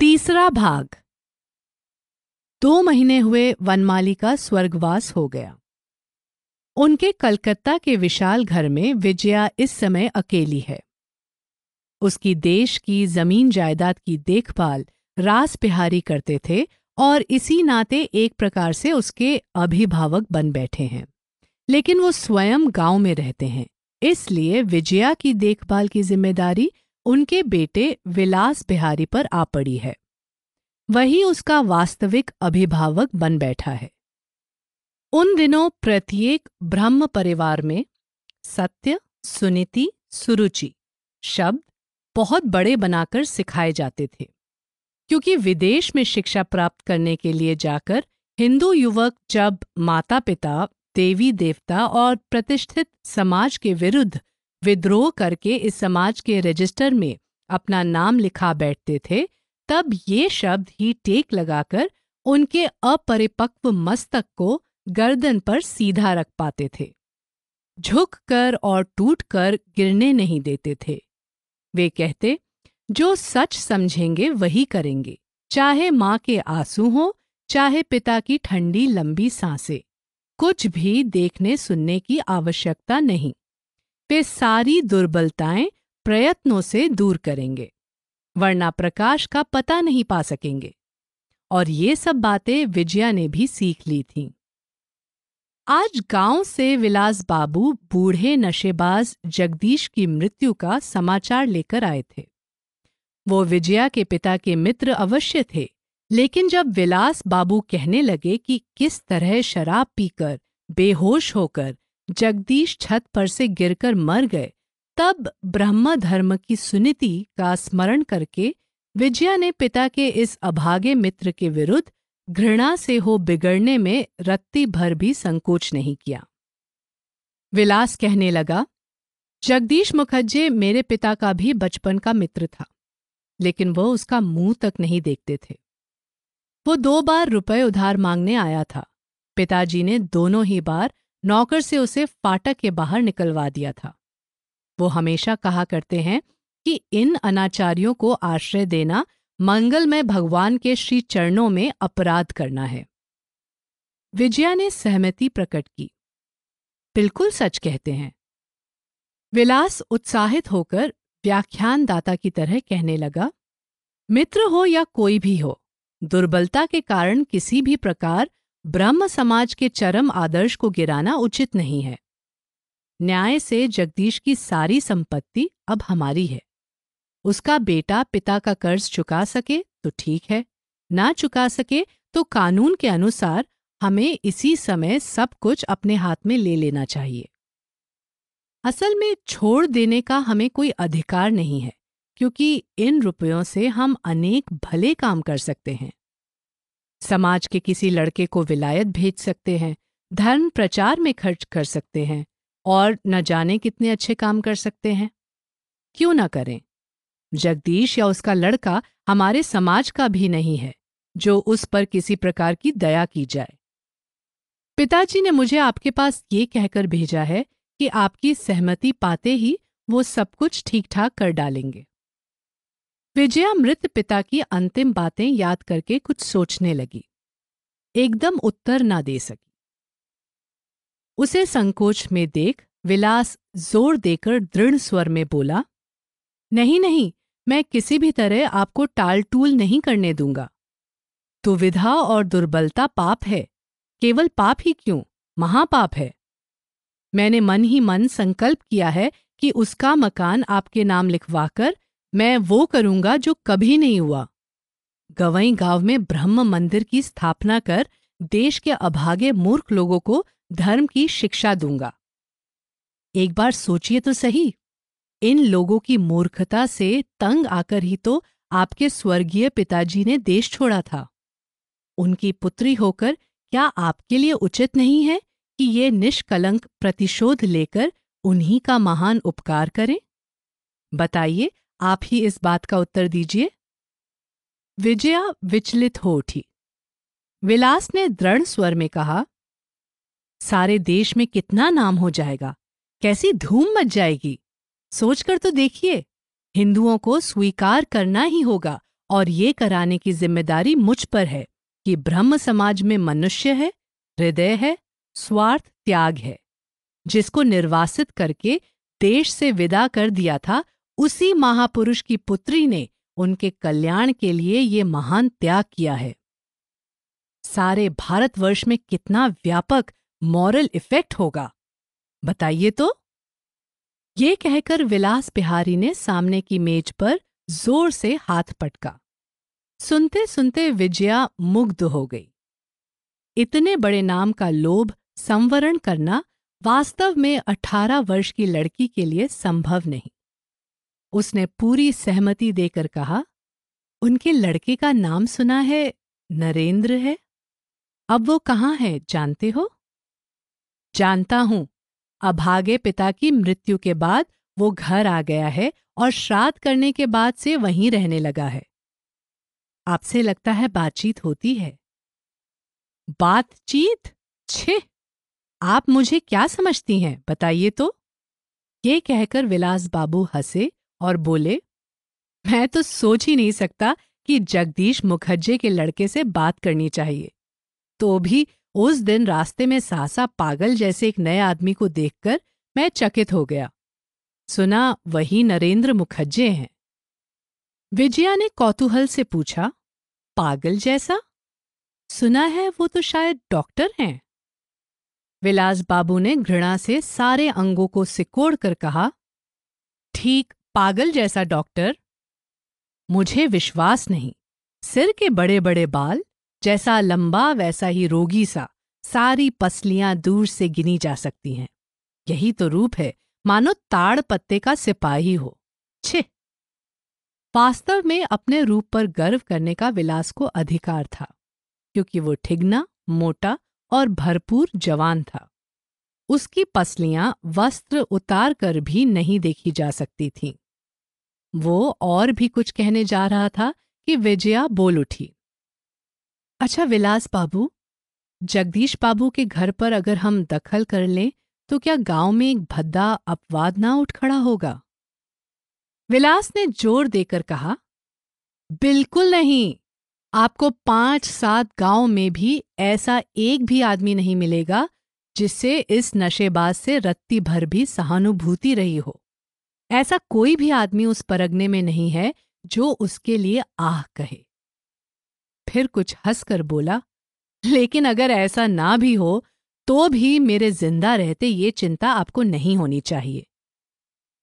तीसरा भाग। दो महीने हुए वनमाली का स्वर्गवास हो गया। उनके कलकत्ता के विशाल घर में विजया इस समय अकेली है। उसकी देश की ज़मीन जायदाद की देखभाल रास बिहारी करते थे और इसी नाते एक प्रकार से उसके अभिभावक बन बैठे हैं। लेकिन वो स्वयं गाँव में रहते हैं, इसलिए विजया की देखभाल की ज़िम्मेदारी उनके बेटे विलास बिहारी पर आ पड़ी है। वही उसका वास्तविक अभिभावक बन बैठा है। उन दिनों प्रत्येक ब्रह्म परिवार में सत्य, सुनीति, सुरुचि शब्द बहुत बड़े बनाकर सिखाए जाते थे। क्योंकि विदेश में शिक्षा प्राप्त करने के लिए जाकर हिंदू युवक जब माता पिता देवी देवता और प्रतिष्ठित समाज के विरुद्ध विद्रोह करके इस समाज के रजिस्टर में अपना नाम लिखा बैठते थे, तब ये शब्द ही टेक लगाकर उनके अपरिपक्व मस्तक को गर्दन पर सीधा रख पाते थे। झुक कर और टूट कर गिरने नहीं देते थे। वे कहते, जो सच समझेंगे वही करेंगे, चाहे माँ के आँसू हो, चाहे पिता की ठंडी लंबी साँसें। कुछ भी देखने सुनने की आवश्यकता नहीं। वे सारी दुर्बलताएँ प्रयत्नों से दूर करेंगे, वरना प्रकाश का पता नहीं पा सकेंगे। और ये सब बातें विजया ने भी सीख ली थीं। आज गाँव से विलास बाबू बूढ़े नशेबाज जगदीश की मृत्यु का समाचार लेकर आए थे। वो विजया के पिता के मित्र अवश्य थे, लेकिन जब विलास बाबू कहने लगे कि किस तरह शराब पीकर बेहोश होकर जगदीश छत पर से गिरकर मर गए। तब ब्रह्म धर्म की सुनीति का स्मरण करके विजया ने पिता के इस अभागे मित्र के विरुद्ध घृणा से हो बिगड़ने में रत्ती भर भी संकोच नहीं किया। विलास कहने लगा, जगदीश मुखर्जी, मेरे पिता का भी बचपन का मित्र था, लेकिन वह उसका मुँह तक नहीं देखते थे। वो दो बार रुपए उधार मांगने आया था। पिताजी ने दोनों ही बार नौकर से उसे फाटक के बाहर निकलवा दिया था। वो हमेशा कहा करते हैं कि इन अनाचारियों को आश्रय देना मंगलमय भगवान के श्री चरणों में अपराध करना है। विजया ने सहमति प्रकट की। बिल्कुल सच कहते हैं। विलास उत्साहित होकर व्याख्यानदाता की तरह कहने लगा, मित्र हो या कोई भी हो, दुर्बलता के कारण किसी भी प्रकार ब्रह्म समाज के चरम आदर्श को गिराना उचित नहीं है। न्याय से जगदीश की सारी संपत्ति अब हमारी है। उसका बेटा पिता का कर्ज चुका सके तो ठीक है, ना चुका सके तो कानून के अनुसार हमें इसी समय सब कुछ अपने हाथ में ले लेना चाहिए। असल में छोड़ देने का हमें कोई अधिकार नहीं है, क्योंकि इन रुपयों से हम अनेक भले काम कर सकते हैं। समाज के किसी लड़के को विलायत भेज सकते हैं, धर्म प्रचार में खर्च कर सकते हैं, और न जाने कितने अच्छे काम कर सकते हैं। क्यों ना करें? जगदीश या उसका लड़का हमारे समाज का भी नहीं है, जो उस पर किसी प्रकार की दया की जाए। पिताजी ने मुझे आपके पास ये कहकर भेजा है कि आपकी सहमति पाते ही वो सब कुछ ठीक ठाक कर डालेंगे। विजया मृत पिता की अंतिम बातें याद करके कुछ सोचने लगी। एकदम उत्तर ना दे सकी। उसे संकोच में देख विलास ज़ोर देकर दृढ़ स्वर में बोला, नहीं नहीं, मैं किसी भी तरह आपको टाल टूल नहीं करने दूँगा। दुविधा और दुर्बलता पाप है, केवल पाप ही क्यों? महापाप है। मैंने मन ही मन संकल्प किया है कि उसका मकान आपके नाम लिखवाकर मैं वो करूँगा जो कभी नहीं हुआ। गवई गाँव में ब्रह्म मंदिर की स्थापना कर देश के अभागे मूर्ख लोगों को धर्म की शिक्षा दूँगा। एक बार सोचिए तो सही, इन लोगों की मूर्खता से तंग आकर ही तो आपके स्वर्गीय पिताजी ने देश छोड़ा था। उनकी पुत्री होकर क्या आपके लिए उचित नहीं है कि ये निष्कलंक प्रतिशोध लेकर उन्हीं का महान उपकार करें? बताइए आप ही इस बात का उत्तर दीजिए। विजया विचलित हो उठी। विलास ने दृढ़ स्वर में कहा, सारे देश में कितना नाम हो जाएगा? कैसी धूम मच जाएगी? सोचकर तो देखिए, हिंदुओं को स्वीकार करना ही होगा और ये कराने की ज़िम्मेदारी मुझ पर है कि ब्रह्म समाज में मनुष्य है, हृदय है, स्वार्थ, त्याग है। जिसको निर्वासित करके देश से विदा कर दिया था उसी महापुरुष की पुत्री ने उनके कल्याण के लिए ये महान त्याग किया है। सारे भारतवर्ष में कितना व्यापक मॉरल इफ़ेक्ट होगा। बताइए तो। ये कहकर विलास बिहारी ने सामने की मेज पर ज़ोर से हाथ पटका। सुनते सुनते विजया मुग्ध हो गई। इतने बड़े नाम का लोभ संवरण करना वास्तव में अठारह वर्ष की लड़की के लिए संभव नहीं। उसने पूरी सहमति देकर कहा, उनके लड़के का नाम सुना है, नरेंद्र है? अब वो कहाँ है, जानते हो? जानता हूँ। अभागे पिता की मृत्यु के बाद वो घर आ गया है और श्राद्ध करने के बाद से वहीं रहने लगा है। आपसे लगता है बातचीत होती है? बातचीत? छे! आप मुझे क्या समझती हैं, बताइए तो? ये कहकर विलास बाबू हंसे और बोले, मैं तो सोच ही नहीं सकता कि जगदीश मुखर्जी के लड़के से बात करनी चाहिए। तो भी उस दिन रास्ते में सासा पागल जैसे एक नए आदमी को देखकर मैं चकित हो गया। सुना, वही नरेंद्र मुखर्जे हैं। विजया ने कौतूहल से पूछा, पागल जैसा? सुना है वो तो शायद डॉक्टर हैं? विलास बाबू ने घृणा से सारे अंगों को सिकोड़ कर कहा, ठीक पागल जैसा डॉक्टर? मुझे विश्वास नहीं। सिर के बड़े बड़े बाल, जैसा लंबा वैसा ही रोगी सा, सारी पसलियाँ दूर से गिनी जा सकती हैं। यही तो रूप है। मानो ताड़ पत्ते का सिपाही हो। छे वास्तव में अपने रूप पर गर्व करने का विलास को अधिकार था, क्योंकि वो ठिगना, मोटा और भरपूर जवान था। उसकी पसलियाँ वस्त्र उतार कर भी नहीं देखी जा सकती थीं। वो और भी कुछ कहने जा रहा था कि विजया बोल उठी। अच्छा विलास बाबू, जगदीश बाबू के घर पर अगर हम दखल कर लें तो क्या गाँव में एक भद्दा अपवाद ना उठ खड़ा होगा? विलास ने ज़ोर देकर कहा, बिल्कुल नहीं। आपको पाँच सात गाँव में भी ऐसा एक भी आदमी नहीं मिलेगा जिससे इस नशेबाज से रत्ती भर भी सहानुभूति रही हो। ऐसा कोई भी आदमी उस परगने में नहीं है जो उसके लिए आह कहे। फिर कुछ हंसकर बोला, लेकिन अगर ऐसा ना भी हो तो भी मेरे ज़िंदा रहते ये चिंता आपको नहीं होनी चाहिए।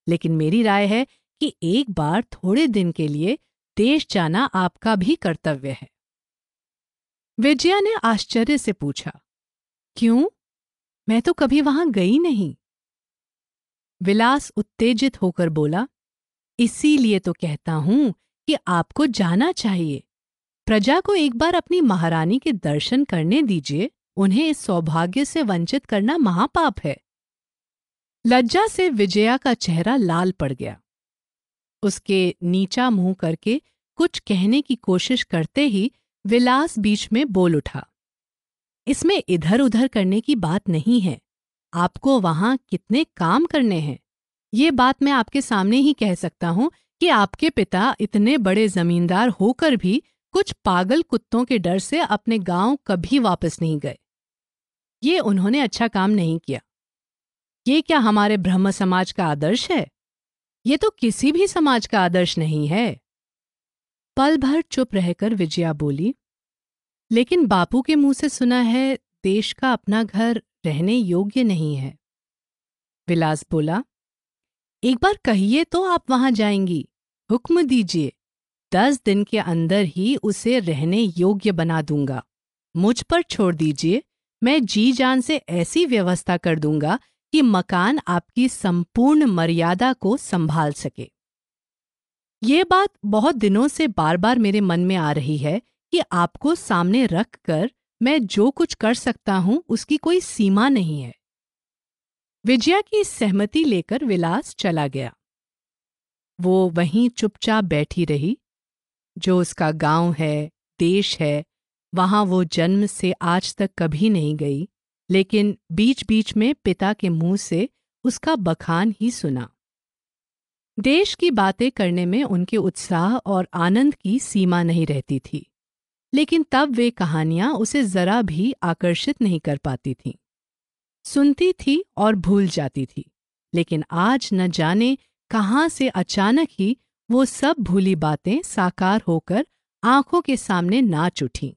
लेकिन मेरी राय है कि एक बार थोड़े दिन के लिए देश जाना आपका भी कर्तव्य है। विजया ने आश्चर्य से पूछा, क्यों? मैं तो कभी वहाँ गई नहीं। विलास उत्तेजित होकर बोला, इसीलिए तो कहता हूँ कि आपको जाना चाहिए। प्रजा को एक बार अपनी महारानी के दर्शन करने दीजिए, उन्हें इस सौभाग्य से वंचित करना महापाप है। लज्जा से विजया का चेहरा लाल पड़ गया। उसके नीचा मुँह करके कुछ कहने की कोशिश करते ही विलास बीच में बोल उठा इसमें इधर उधर करने की बात नहीं है। आपको वहाँ कितने काम करने हैं। ये बात मैं आपके सामने ही कह सकता हूँ कि आपके पिता इतने बड़े जमींदार होकर भी कुछ पागल कुत्तों के डर से अपने गाँव कभी वापस नहीं गए। ये उन्होंने अच्छा काम नहीं किया। ये क्या हमारे ब्रह्म समाज का आदर्श है? ये तो किसी भी समाज का आदर्श नहीं है। पल भर चुप रहकर विजया बोली लेकिन बापू के मुँह से सुना है, देश का अपना घर रहने योग्य नहीं है। विलास बोला, एक बार कहिए तो आप वहाँ जाएँगी। हुक्म दीजिए। दस दिन के अंदर ही उसे रहने योग्य बना दूँगा। मुझ पर छोड़ दीजिए। मैं जी जान से ऐसी व्यवस्था कर दूँगा कि मकान आपकी संपूर्ण मर्यादा को संभाल सके। ये बात बहुत दिनों से बार बार मेरे मन में आ रही है कि आपको सामने रख कर मैं जो कुछ कर सकता हूँ, उसकी कोई सीमा नहीं है। विजया की सहमति लेकर विलास चला गया। वो वहीं चुपचाप बैठी रही। जो उसका गाँव है, देश है, वहाँ वो जन्म से आज तक कभी नहीं गई, लेकिन बीच बीच में पिता के मुँह से उसका बखान ही सुना। देश की बातें करने में उनके उत्साह और आनंद की सीमा नहीं रहती थी। लेकिन तब वे कहानियाँ उसे जरा भी आकर्षित नहीं कर पाती थीं। सुनती थी और भूल जाती थी, लेकिन आज न जाने कहाँ से अचानक ही वो सब भूली बातें साकार होकर आँखों के सामने नाच उठी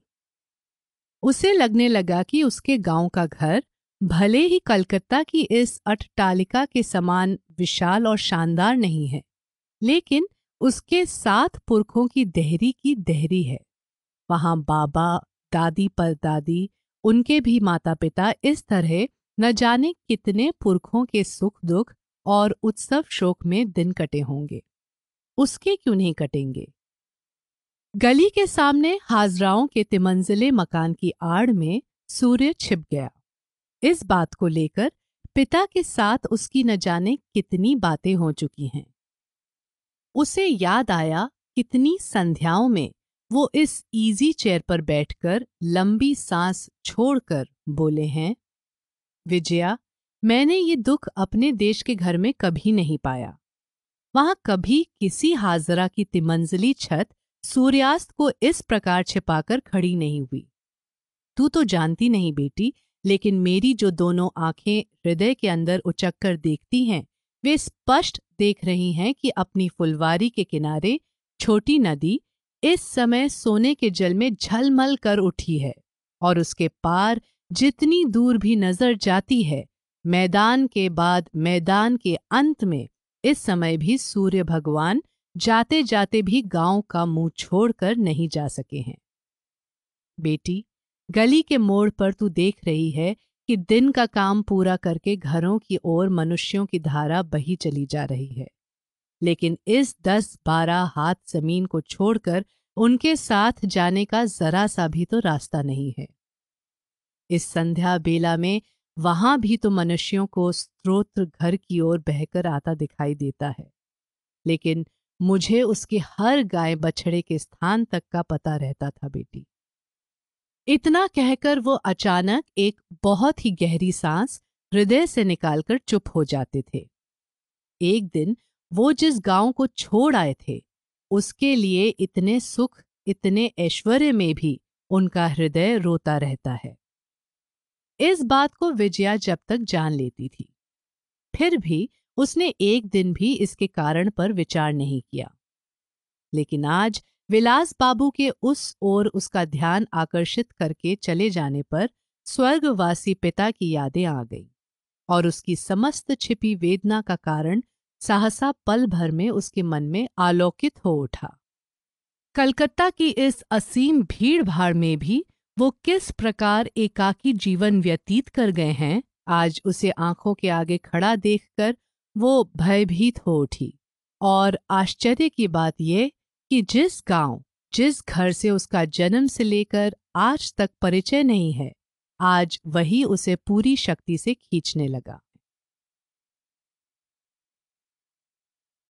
उसे लगने लगा कि उसके गाँव का घर भले ही कलकत्ता की इस अटटालिका के समान विशाल और शानदार नहीं है, लेकिन उसके सात पुरखों की देहरी की देहरी है। वहाँ बाबा, दादी परदादी, उनके भी माता पिता इस तरह न जाने कितने पुरखों के सुख दुख और उत्सव शोक में दिन कटे होंगे। उसके क्यों नहीं कटेंगे? गली के सामने हाजराओं के तिमंजिले मकान की आड़ में सूर्य छिप गया। इस बात को लेकर पिता के साथ उसकी न जाने कितनी बातें हो चुकी हैं। उसे याद आया कितनी संध्याओं में वो इस इजी चेयर पर बैठकर लंबी सांस छोड़कर बोले हैं, विजया, मैंने ये दुख अपने देश के घर में कभी नहीं पाया। वहाँ कभी किसी हाजरा की तिमंजली छत सूर्यास्त को इस प्रकार छिपाकर खड़ी नहीं हुई। तू तो जानती नहीं बेटी, लेकिन मेरी जो दोनों आँखें हृदय के अंदर उचक कर देखती हैं, वे स्पष्ट देख रही हैं कि अपनी फुलवारी के किनारे छोटी नदी इस समय सोने के जल में झलमल कर उठी है और उसके पार जितनी दूर भी नज़र जाती है, मैदान के बाद मैदान के अंत में इस समय भी सूर्य भगवान जाते जाते भी गाँव का मुँह छोड़कर नहीं जा सके हैं। बेटी, गली के मोड़ पर तू देख रही है कि दिन का काम पूरा करके घरों की ओर मनुष्यों की धारा बही चली जा रही है। लेकिन इस दस बारह हाथ ज़मीन को छोड़कर उनके साथ जाने का जरा सा भी तो रास्ता नहीं है। इस संध्या बेला में वहाँ भी तो मनुष्यों को स्त्रोत्र घर की ओर बहकर आता दिखाई देता है। लेकिन मुझे उसके हर गाय बछड़े के स्थान तक का पता रहता था बेटी। इतना कहकर वो अचानक एक बहुत ही गहरी सांस हृदय से निकालकर चुप हो जाते थे। एक दिन वो जिस गाँव को छोड़ आए थे, उसके लिए इतने सुख, इतने ऐश्वर्य में भी उनका हृदय रोता रहता है। इस बात को विजया जब तक जान लेती थी। फिर भी उसने एक दिन भी इसके कारण पर विचार नहीं किया। लेकिन आज विलास बाबू के उस ओर उसका ध्यान आकर्षित करके चले जाने पर स्वर्गवासी पिता की यादें आ गई और उसकी समस्त छिपी वेदना का कारण सहसा पल भर में उसके मन में आलोकित हो उठा। कलकत्ता की इस असीम भीड़ भाड़ में भी वो किस प्रकार एकाकी जीवन व्यतीत कर गए हैं, आज उसे आँखों के आगे खड़ा देखकर वो भयभीत हो उठी। और आश्चर्य की बात यह कि जिस गाँव, जिस घर से उसका जन्म से लेकर आज तक परिचय नहीं है, आज वही उसे पूरी शक्ति से खींचने लगा।